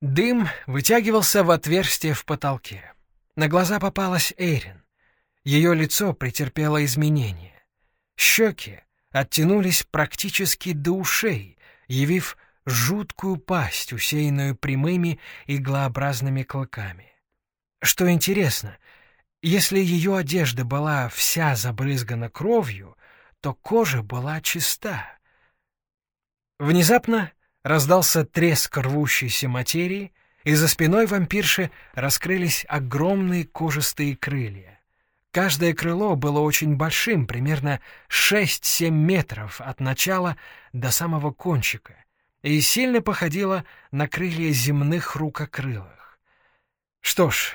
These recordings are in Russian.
Дым вытягивался в отверстие в потолке. На глаза попалась Эйрин. Ее лицо претерпело изменения. Щеки оттянулись практически до ушей, явив жуткую пасть, усеянную прямыми иглообразными клыками. Что интересно, если ее одежда была вся забрызгана кровью, то кожа была чиста. Внезапно раздался треск рвущейся материи, и за спиной вампирши раскрылись огромные кожистые крылья. Каждое крыло было очень большим, примерно 6-7 метров от начала до самого кончика, и сильно походило на крылья земных рукокрылых. Что ж,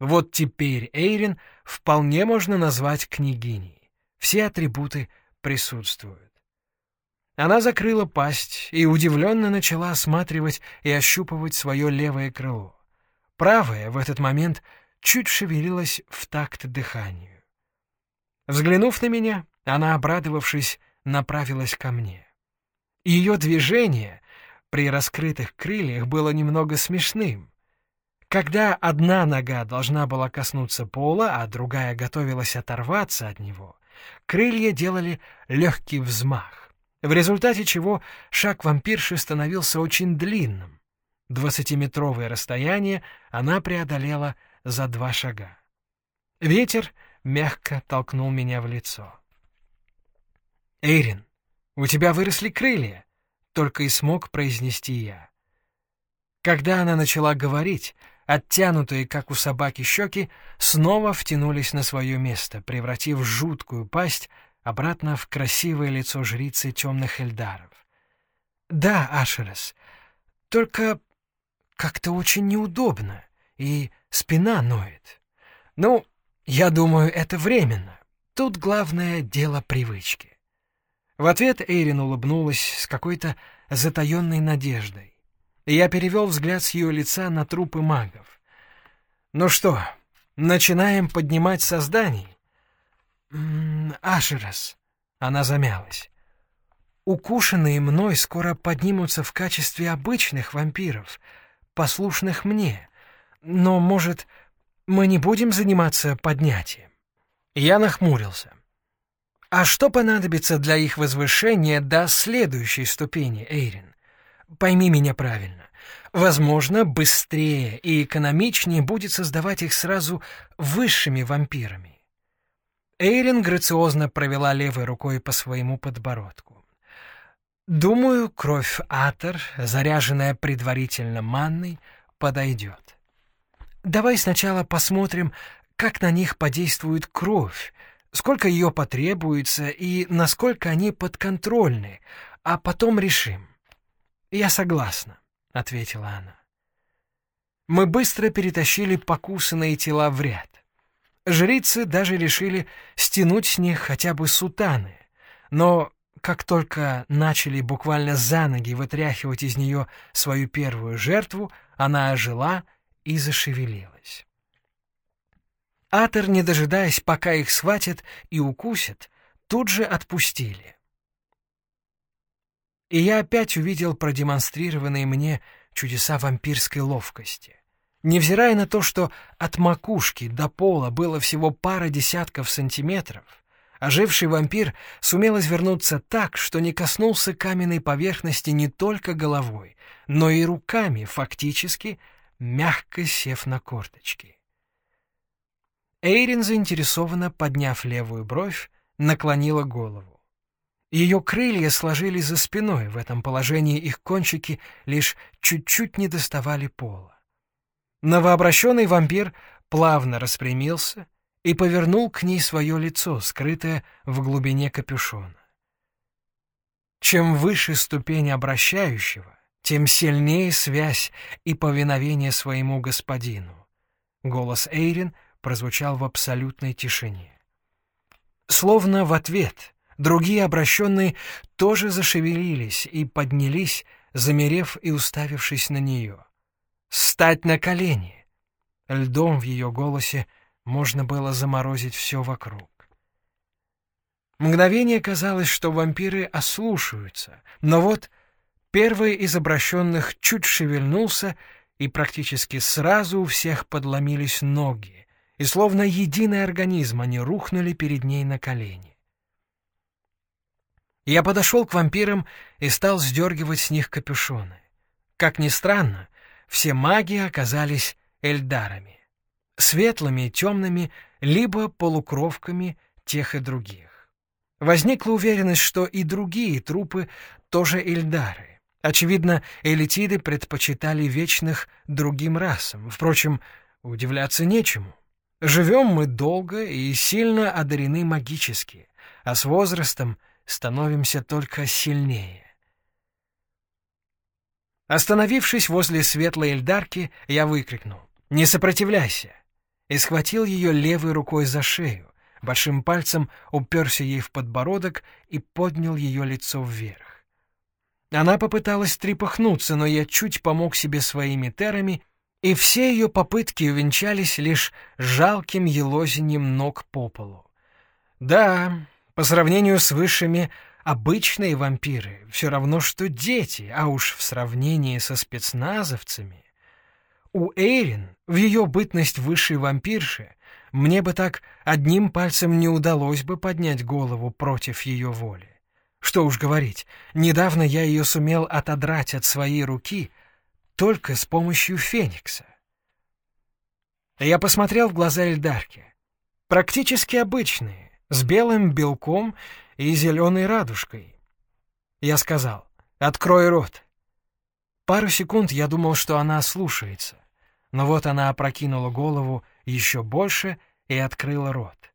вот теперь Эйрин вполне можно назвать княгиней. Все атрибуты присутствуют. Она закрыла пасть и удивленно начала осматривать и ощупывать свое левое крыло. Правое в этот момент чуть шевелилось в такт дыханию. Взглянув на меня, она, обрадовавшись, направилась ко мне. Ее движение при раскрытых крыльях было немного смешным. Когда одна нога должна была коснуться пола, а другая готовилась оторваться от него, крылья делали легкий взмах в результате чего шаг вампирши становился очень длинным. Двадцатиметровое расстояние она преодолела за два шага. Ветер мягко толкнул меня в лицо. «Эйрин, у тебя выросли крылья», — только и смог произнести я. Когда она начала говорить, оттянутые, как у собаки, щеки снова втянулись на свое место, превратив жуткую пасть обратно в красивое лицо жрицы темных эльдаров. «Да, Ашерес, только как-то очень неудобно, и спина ноет. Ну, я думаю, это временно. Тут главное дело привычки». В ответ Эйрин улыбнулась с какой-то затаенной надеждой. Я перевел взгляд с ее лица на трупы магов. «Ну что, начинаем поднимать созданий?» Ашерас. Она замялась. Укушенные мной скоро поднимутся в качестве обычных вампиров, послушных мне. Но, может, мы не будем заниматься поднятием? Я нахмурился. А что понадобится для их возвышения до следующей ступени, Эйрин? Пойми меня правильно. Возможно, быстрее и экономичнее будет создавать их сразу высшими вампирами. Эйрин грациозно провела левой рукой по своему подбородку. «Думаю, кровь Атер, заряженная предварительно манной, подойдет. Давай сначала посмотрим, как на них подействует кровь, сколько ее потребуется и насколько они подконтрольны, а потом решим». «Я согласна», — ответила она. Мы быстро перетащили покусанные тела в ряд. Жрицы даже решили стянуть с них хотя бы сутаны, но как только начали буквально за ноги вытряхивать из нее свою первую жертву, она ожила и зашевелилась. Атер, не дожидаясь, пока их схватят и укусят, тут же отпустили. И я опять увидел продемонстрированные мне чудеса вампирской ловкости. Невзирая на то, что от макушки до пола было всего пара десятков сантиметров, оживший вампир сумел извернуться так, что не коснулся каменной поверхности не только головой, но и руками, фактически мягко сев на корточки. Эйрин, заинтересованно подняв левую бровь, наклонила голову. Ее крылья сложились за спиной, в этом положении их кончики лишь чуть-чуть не доставали пола. Новообращенный вампир плавно распрямился и повернул к ней свое лицо, скрытое в глубине капюшона. Чем выше ступень обращающего, тем сильнее связь и повиновение своему господину. Голос Эйрин прозвучал в абсолютной тишине. Словно в ответ другие обращенные тоже зашевелились и поднялись, замерев и уставившись на нее. Стать на колени. Льдом в ее голосе можно было заморозить все вокруг. Мгновение казалось, что вампиры ослушаются, но вот первый из обращенных чуть шевельнулся и практически сразу у всех подломились ноги, и словно единый организм они рухнули перед ней на колени. Я подошел к вампирам и стал сдергивать с них капюшоны. Как ни странно, все маги оказались эльдарами. Светлыми, темными, либо полукровками тех и других. Возникла уверенность, что и другие трупы тоже эльдары. Очевидно, элитиды предпочитали вечных другим расам. Впрочем, удивляться нечему. Живем мы долго и сильно одарены магически, а с возрастом становимся только сильнее. Остановившись возле светлой эльдарки, я выкрикнул «Не сопротивляйся!» и схватил ее левой рукой за шею, большим пальцем уперся ей в подбородок и поднял ее лицо вверх. Она попыталась трепыхнуться, но я чуть помог себе своими терами, и все ее попытки увенчались лишь жалким елозением ног по полу. Да, по сравнению с высшими, обычные вампиры все равно, что дети, а уж в сравнении со спецназовцами. У Эйрин, в ее бытность высшей вампирши, мне бы так одним пальцем не удалось бы поднять голову против ее воли. Что уж говорить, недавно я ее сумел отодрать от своей руки только с помощью Феникса. Я посмотрел в глаза Эльдарки. Практически обычные, с белым белком и зеленой радужкой. Я сказал, «Открой рот». Пару секунд я думал, что она слушается. Но вот она опрокинула голову еще больше и открыла рот.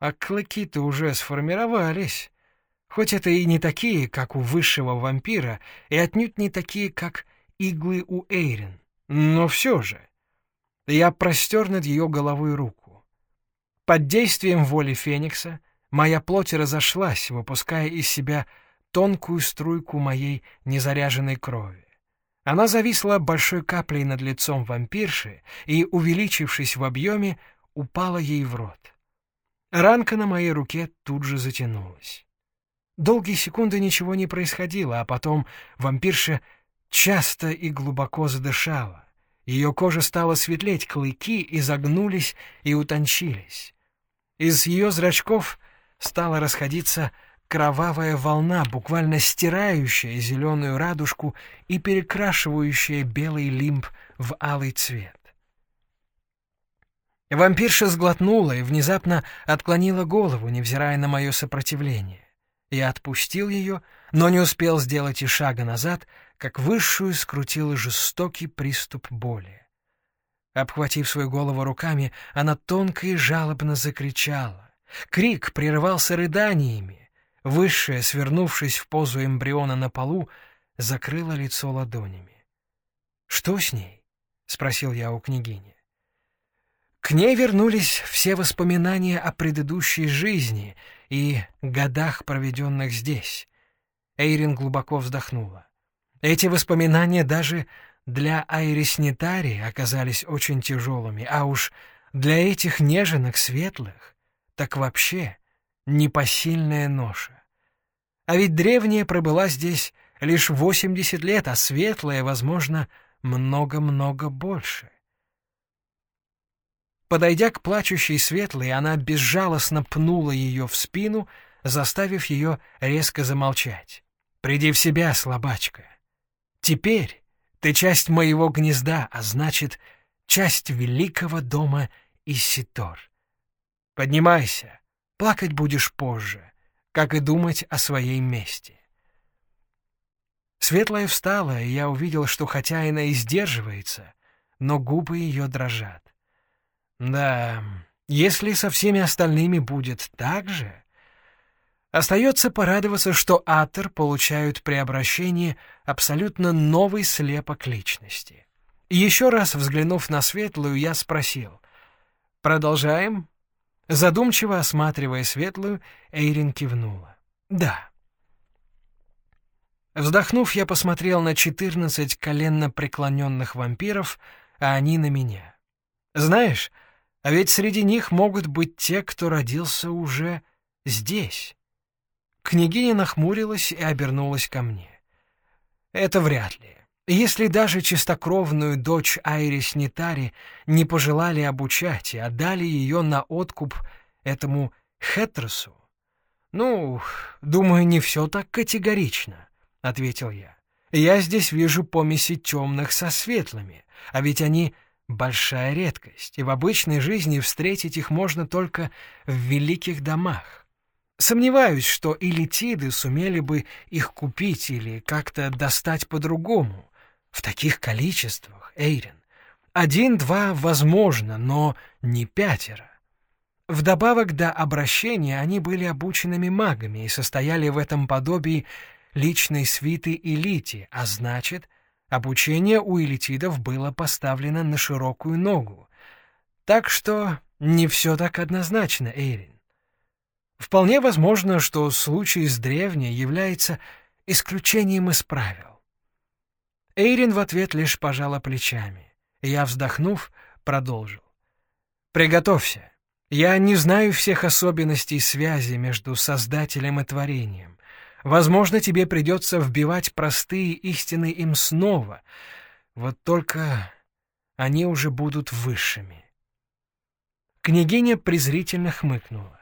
А клыки-то уже сформировались. Хоть это и не такие, как у высшего вампира, и отнюдь не такие, как иглы у Эйрин. Но все же. Я простер над ее головой руку. Под действием воли Феникса моя плоть разошлась, выпуская из себя тонкую струйку моей незаряженной крови. Она зависла большой каплей над лицом вампирши и, увеличившись в объеме, упала ей в рот. Ранка на моей руке тут же затянулась. Долгие секунды ничего не происходило, а потом вампирша часто и глубоко задышала. Ее кожа стала светлеть, клыки изогнулись и утончились. Из ее зрачков стала расходиться кровавая волна, буквально стирающая зеленую радужку и перекрашивающая белый лимб в алый цвет. Вампирша сглотнула и внезапно отклонила голову, невзирая на мое сопротивление. Я отпустил ее, но не успел сделать и шага назад, как высшую скрутил жестокий приступ боли. Обхватив свою голову руками, она тонко и жалобно закричала. Крик прерывался рыданиями. Высшая, свернувшись в позу эмбриона на полу, закрыла лицо ладонями. «Что с ней?» — спросил я у княгини. К ней вернулись все воспоминания о предыдущей жизни и годах, проведенных здесь. Эйрин глубоко вздохнула. Эти воспоминания даже для Айрис Нетари оказались очень тяжелыми, а уж для этих неженок светлых так вообще непосильная ноша. А ведь древняя пробыла здесь лишь 80 лет, а светлая, возможно, много-много больше. Подойдя к плачущей светлой, она безжалостно пнула ее в спину, заставив ее резко замолчать. «Приди в себя, слабачка. Теперь ты часть моего гнезда, а значит, часть великого дома Исситор. Поднимайся, плакать будешь позже как и думать о своей мести. Светлая встала, и я увидел, что хотя она и сдерживается, но губы ее дрожат. Да, если со всеми остальными будет так же... Остается порадоваться, что Атер получают при обращении абсолютно новый слепок личности. еще раз взглянув на Светлую, я спросил. «Продолжаем?» Задумчиво осматривая светлую, Эйрин кивнула. «Да». Вздохнув, я посмотрел на четырнадцать коленно преклоненных вампиров, а они на меня. «Знаешь, а ведь среди них могут быть те, кто родился уже здесь». Княгиня нахмурилась и обернулась ко мне. «Это вряд ли. Если даже чистокровную дочь Айрис Нитари не пожелали обучать и отдали ее на откуп этому Хетросу, ну, думаю, не все так категорично, — ответил я. Я здесь вижу помеси темных со светлыми, а ведь они большая редкость, и в обычной жизни встретить их можно только в великих домах. Сомневаюсь, что элитиды сумели бы их купить или как-то достать по-другому. В таких количествах, Эйрин. Один-два возможно, но не пятеро. Вдобавок до обращения они были обученными магами и состояли в этом подобии личной свиты элите, а значит, обучение у элитидов было поставлено на широкую ногу. Так что не все так однозначно, Эйрин. Вполне возможно, что случай с древней является исключением из правил. Эйрин в ответ лишь пожала плечами. Я, вздохнув, продолжил. «Приготовься. Я не знаю всех особенностей связи между Создателем и Творением. Возможно, тебе придется вбивать простые истины им снова. Вот только они уже будут высшими». Княгиня презрительно хмыкнула.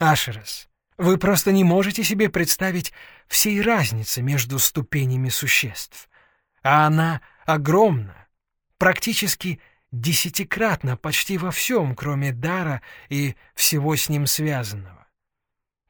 Ашерас, вы просто не можете себе представить всей разницы между ступенями существ. А она огромна, практически десятикратно почти во всем, кроме дара и всего с ним связанного.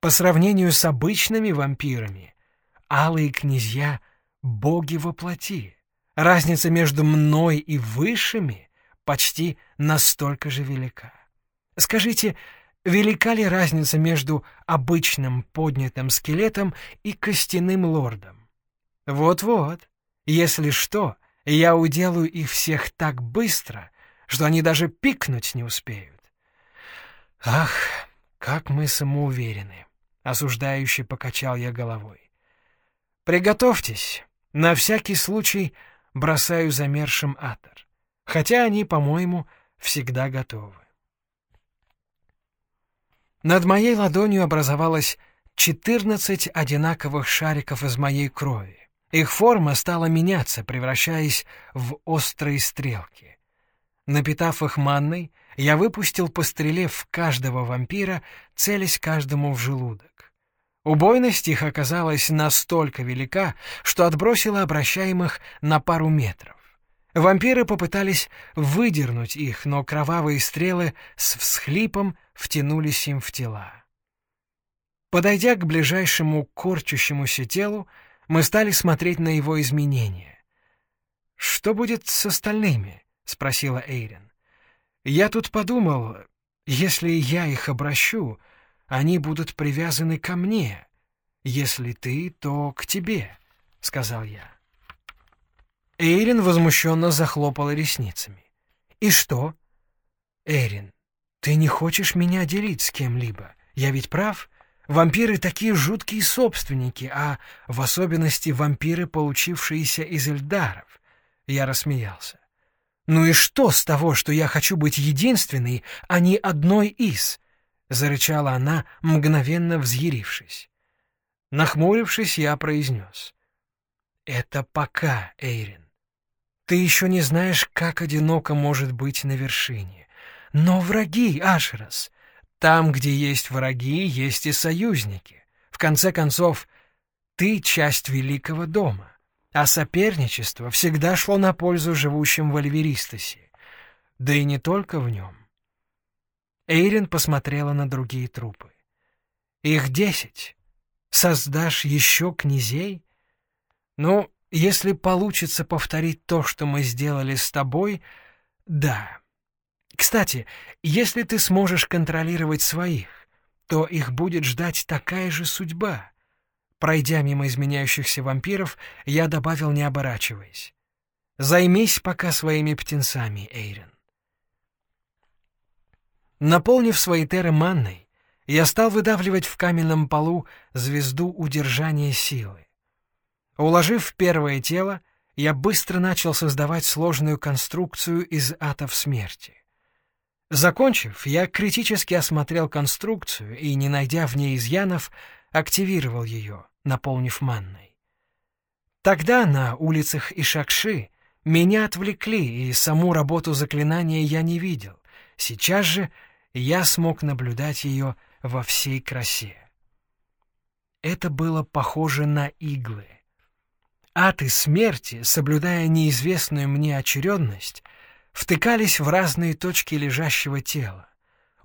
По сравнению с обычными вампирами, алые князья — боги во плоти. Разница между мной и высшими почти настолько же велика. Скажите, Велика ли разница между обычным поднятым скелетом и костяным лордом? Вот-вот. Если что, я уделаю их всех так быстро, что они даже пикнуть не успеют. Ах, как мы самоуверены, — осуждающе покачал я головой. Приготовьтесь, на всякий случай бросаю замершим атор, хотя они, по-моему, всегда готовы. Над моей ладонью образовалось 14 одинаковых шариков из моей крови. Их форма стала меняться, превращаясь в острые стрелки. Напитав их манной, я выпустил по стреле в каждого вампира, целясь каждому в желудок. Убойность их оказалась настолько велика, что отбросила обращаемых на пару метров. Вампиры попытались выдернуть их, но кровавые стрелы с всхлипом втянулись им в тела. Подойдя к ближайшему корчущемуся телу, мы стали смотреть на его изменения. «Что будет с остальными?» — спросила Эйрин. «Я тут подумал, если я их обращу, они будут привязаны ко мне. Если ты, то к тебе», — сказал я. Эйрин возмущенно захлопала ресницами. «И что?» «Эйрин, ты не хочешь меня делить с кем-либо. Я ведь прав? Вампиры такие жуткие собственники, а в особенности вампиры, получившиеся из Эльдаров». Я рассмеялся. «Ну и что с того, что я хочу быть единственной, а не одной из?» — зарычала она, мгновенно взъярившись. Нахмурившись, я произнес. «Это пока, Эйрин. Ты еще не знаешь, как одиноко может быть на вершине. Но враги, Ашерас, там, где есть враги, есть и союзники. В конце концов, ты часть великого дома, а соперничество всегда шло на пользу живущим в Альверистосе. Да и не только в нем. Эйрин посмотрела на другие трупы. Их десять. Создашь еще князей? Ну, если получится повторить то, что мы сделали с тобой, да. Кстати, если ты сможешь контролировать своих, то их будет ждать такая же судьба. Пройдя мимо изменяющихся вампиров, я добавил, не оборачиваясь. Займись пока своими птенцами, Эйрен. Наполнив свои теры манной, я стал выдавливать в каменном полу звезду удержания силы. Уложив первое тело, я быстро начал создавать сложную конструкцию из атов смерти. Закончив, я критически осмотрел конструкцию и, не найдя в ней изъянов, активировал ее, наполнив манной. Тогда на улицах Ишакши меня отвлекли, и саму работу заклинания я не видел. Сейчас же я смог наблюдать ее во всей красе. Это было похоже на иглы. Аты смерти, соблюдая неизвестную мне очередность, втыкались в разные точки лежащего тела.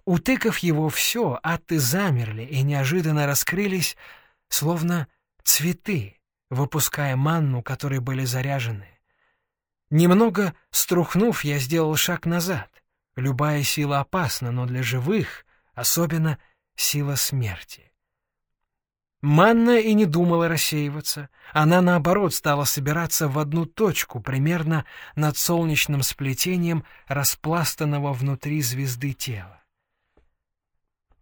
Утыкав его все, аты замерли и неожиданно раскрылись, словно цветы, выпуская манну, которой были заряжены. Немного струхнув, я сделал шаг назад. Любая сила опасна, но для живых особенно сила смерти. Манна и не думала рассеиваться. Она, наоборот, стала собираться в одну точку, примерно над солнечным сплетением распластанного внутри звезды тела.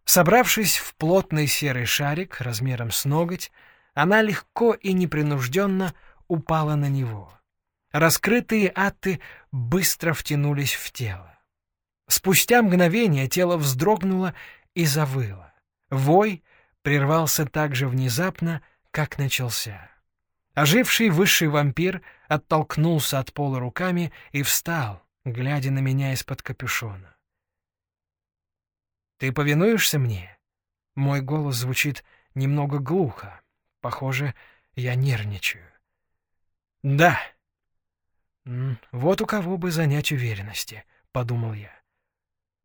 Собравшись в плотный серый шарик размером с ноготь, она легко и непринужденно упала на него. Раскрытые аты быстро втянулись в тело. Спустя мгновение тело вздрогнуло и завыло. Вой прервался так же внезапно, как начался. Оживший высший вампир оттолкнулся от пола руками и встал, глядя на меня из-под капюшона. «Ты повинуешься мне?» Мой голос звучит немного глухо. Похоже, я нервничаю. «Да». «Вот у кого бы занять уверенности», — подумал я.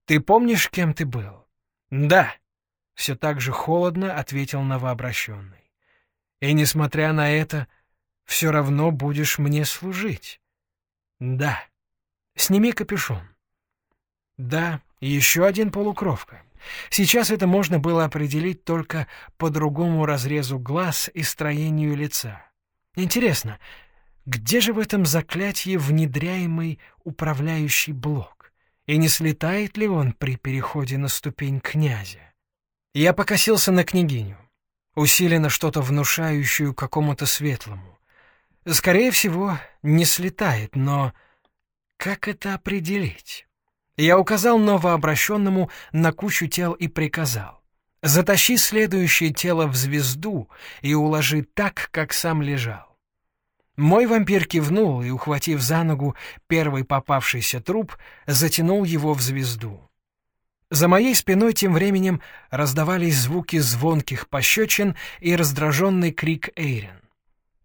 «Ты помнишь, кем ты был?» «Да», — все так же холодно ответил новообращенный. «И, несмотря на это, все равно будешь мне служить?» «Да». «Сними капюшон». «Да, еще один полукровка. Сейчас это можно было определить только по другому разрезу глаз и строению лица. Интересно, где же в этом заклятии внедряемый управляющий блок? И не слетает ли он при переходе на ступень князя? Я покосился на княгиню, усиленно что-то внушающую какому-то светлому. Скорее всего, не слетает, но как это определить? Я указал новообращенному на кучу тел и приказал. «Затащи следующее тело в звезду и уложи так, как сам лежал». Мой вампир кивнул и, ухватив за ногу первый попавшийся труп, затянул его в звезду. За моей спиной тем временем раздавались звуки звонких пощечин и раздраженный крик Эйрин.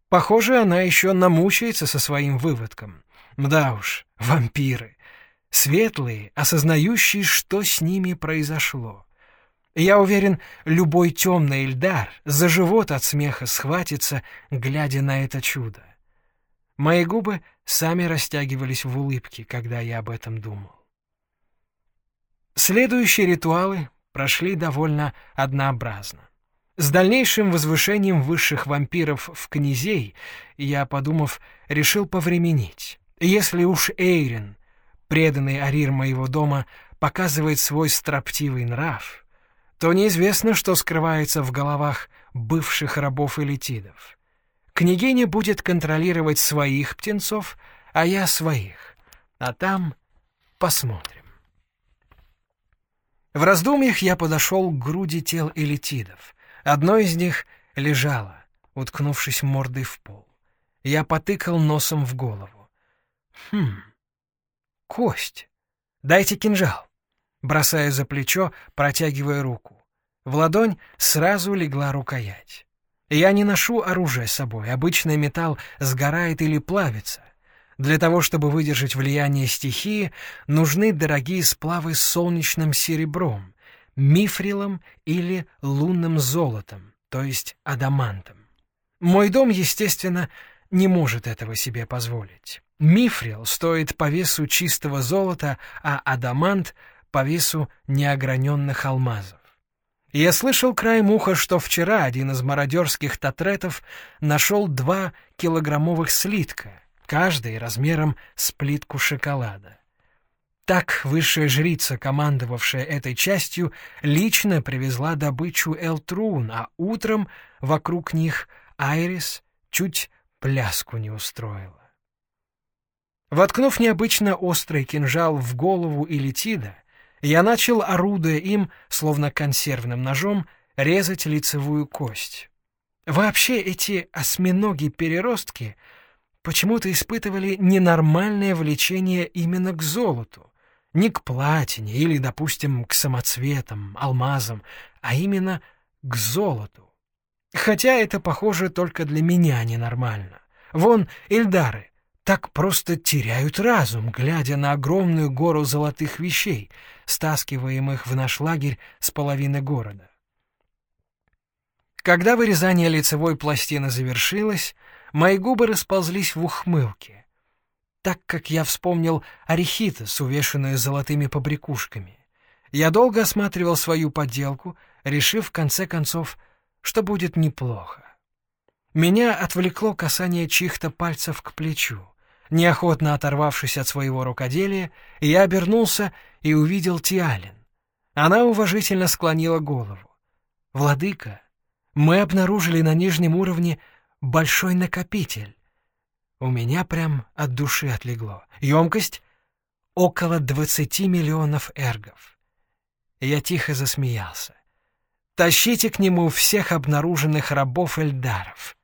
Похоже, она еще намучается со своим выводком. Да уж, вампиры светлые, осознающие, что с ними произошло. Я уверен, любой темный Эльдар за живот от смеха схватится, глядя на это чудо. Мои губы сами растягивались в улыбке, когда я об этом думал. Следующие ритуалы прошли довольно однообразно. С дальнейшим возвышением высших вампиров в князей я, подумав, решил повременить. Если уж Эйрин преданный Арир моего дома показывает свой строптивый нрав, то неизвестно, что скрывается в головах бывших рабов и летидов. Княгиня будет контролировать своих птенцов, а я своих. А там посмотрим. В раздумьях я подошел к груди тел элитидов. Одно из них лежало, уткнувшись мордой в пол. Я потыкал носом в голову. Хм, кость. Дайте кинжал. Бросаю за плечо, протягивая руку. В ладонь сразу легла рукоять. Я не ношу оружие с собой, обычный металл сгорает или плавится. Для того, чтобы выдержать влияние стихии, нужны дорогие сплавы с солнечным серебром, мифрилом или лунным золотом, то есть адамантом. Мой дом, естественно, не может этого себе позволить. Мифрил стоит по весу чистого золота, а адамант — по весу неограненных алмазов. Я слышал краем уха, что вчера один из мародерских татретов нашел два килограммовых слитка, каждый размером с плитку шоколада. Так высшая жрица, командовавшая этой частью, лично привезла добычу Элтрун, а утром вокруг них Айрис чуть пляску не устроила. Воткнув необычно острый кинжал в голову Илитида, я начал, орудуя им, словно консервным ножом, резать лицевую кость. Вообще эти осьминоги-переростки почему-то испытывали ненормальное влечение именно к золоту. Не к платине или, допустим, к самоцветам, алмазам, а именно к золоту. Хотя это, похоже, только для меня ненормально. Вон, Эльдары, так просто теряют разум, глядя на огромную гору золотых вещей, стаскиваемых в наш лагерь с половины города. Когда вырезание лицевой пластины завершилось, мои губы расползлись в ухмылке, так как я вспомнил орехитос, увешанную золотыми побрякушками. Я долго осматривал свою подделку, решив в конце концов, что будет неплохо. Меня отвлекло касание чьих-то пальцев к плечу. Неохотно оторвавшись от своего рукоделия, я обернулся и увидел Тиалин. Она уважительно склонила голову. «Владыка, мы обнаружили на нижнем уровне большой накопитель. У меня прям от души отлегло. Емкость — около двадцати миллионов эргов». Я тихо засмеялся. «Тащите к нему всех обнаруженных рабов Эльдаров».